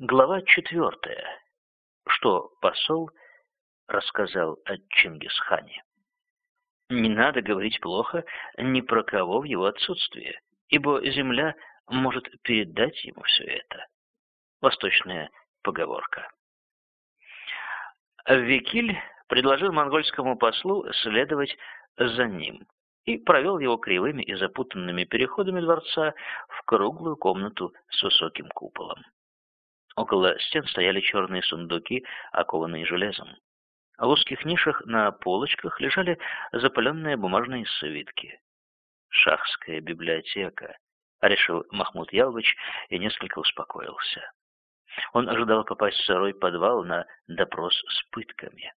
Глава четвертая. Что посол рассказал о Чингисхане. Не надо говорить плохо ни про кого в его отсутствие, ибо земля может передать ему все это. Восточная поговорка. Викиль предложил монгольскому послу следовать за ним и провел его кривыми и запутанными переходами дворца в круглую комнату с высоким куполом. Около стен стояли черные сундуки, окованные железом. В узких нишах на полочках лежали запаленные бумажные свитки. «Шахская библиотека», — решил Махмуд Ялвыч и несколько успокоился. Он ожидал попасть в сырой подвал на допрос с пытками.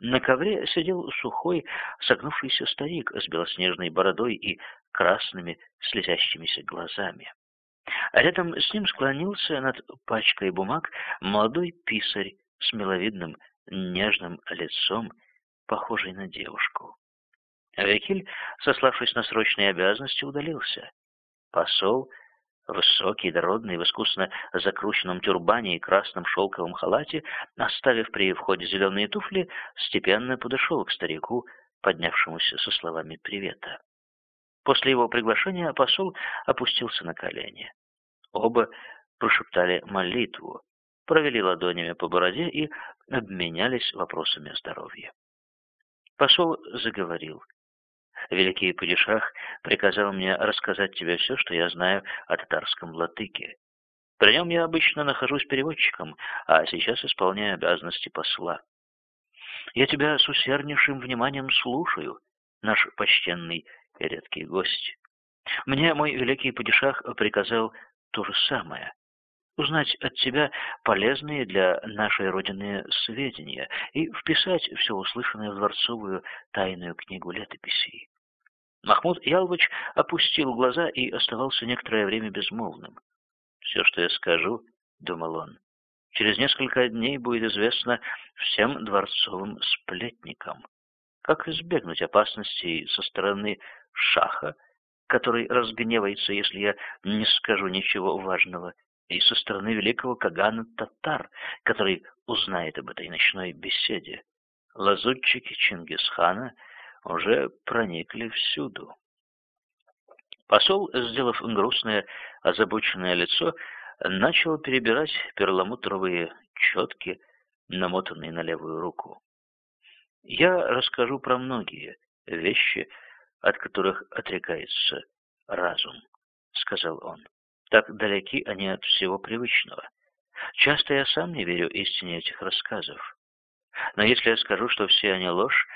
На ковре сидел сухой, согнувшийся старик с белоснежной бородой и красными слезящимися глазами. Рядом с ним склонился над пачкой бумаг молодой писарь с миловидным нежным лицом, похожий на девушку. Векиль, сославшись на срочные обязанности, удалился. Посол, высокий, дородный, в искусно закрученном тюрбане и красном шелковом халате, оставив при входе зеленые туфли, степенно подошел к старику, поднявшемуся со словами привета. После его приглашения посол опустился на колени. Оба прошептали молитву, провели ладонями по бороде и обменялись вопросами о здоровье. Посол заговорил. Великий Падишах приказал мне рассказать тебе все, что я знаю о татарском латыке. При нем я обычно нахожусь переводчиком, а сейчас исполняю обязанности посла. Я тебя с усерднейшим вниманием слушаю, наш почтенный и редкий гость. Мне мой великий падишах приказал то же самое. Узнать от тебя полезные для нашей Родины сведения и вписать все услышанное в дворцовую тайную книгу летописей. Махмуд Ялвыч опустил глаза и оставался некоторое время безмолвным. «Все, что я скажу, — думал он, — через несколько дней будет известно всем дворцовым сплетникам. Как избегнуть опасностей со стороны шаха, который разгневается, если я не скажу ничего важного, и со стороны великого Кагана татар, который узнает об этой ночной беседе. Лазутчики Чингисхана уже проникли всюду. Посол, сделав грустное, озабоченное лицо, начал перебирать перламутровые четки, намотанные на левую руку. Я расскажу про многие вещи, от которых отрекается разум, — сказал он. Так далеки они от всего привычного. Часто я сам не верю истине этих рассказов. Но если я скажу, что все они ложь,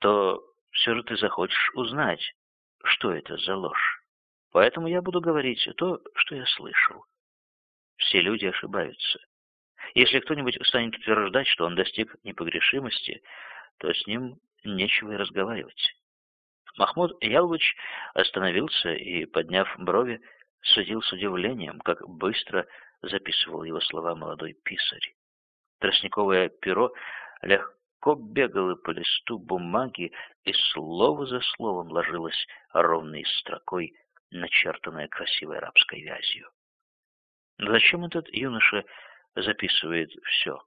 то все же ты захочешь узнать, что это за ложь. Поэтому я буду говорить то, что я слышал. Все люди ошибаются. Если кто-нибудь станет утверждать, что он достиг непогрешимости, то с ним нечего и разговаривать. Махмуд Ялвыч остановился и, подняв брови, судил с удивлением, как быстро записывал его слова молодой писарь. Тростниковое перо легко бегало по листу бумаги, и слово за словом ложилось ровной строкой, начертанное красивой арабской вязью. Зачем этот юноша записывает все?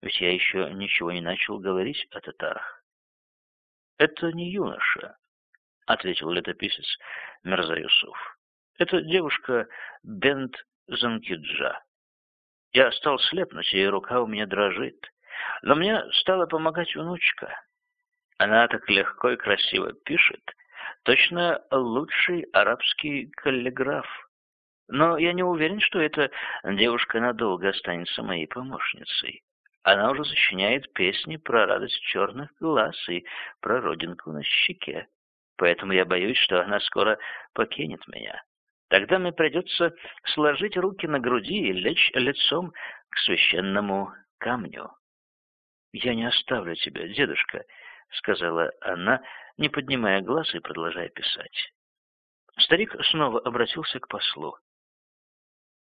Ведь я еще ничего не начал говорить о татарах. Это не юноша, — ответил летописец Мирза Юсуф. «Это девушка Бент Занкиджа. Я стал слепнуть, и рука у меня дрожит. Но мне стала помогать внучка. Она так легко и красиво пишет, точно лучший арабский каллиграф. Но я не уверен, что эта девушка надолго останется моей помощницей. Она уже сочиняет песни про радость черных глаз и про родинку на щеке поэтому я боюсь, что она скоро покинет меня. Тогда мне придется сложить руки на груди и лечь лицом к священному камню. «Я не оставлю тебя, дедушка», — сказала она, не поднимая глаз и продолжая писать. Старик снова обратился к послу.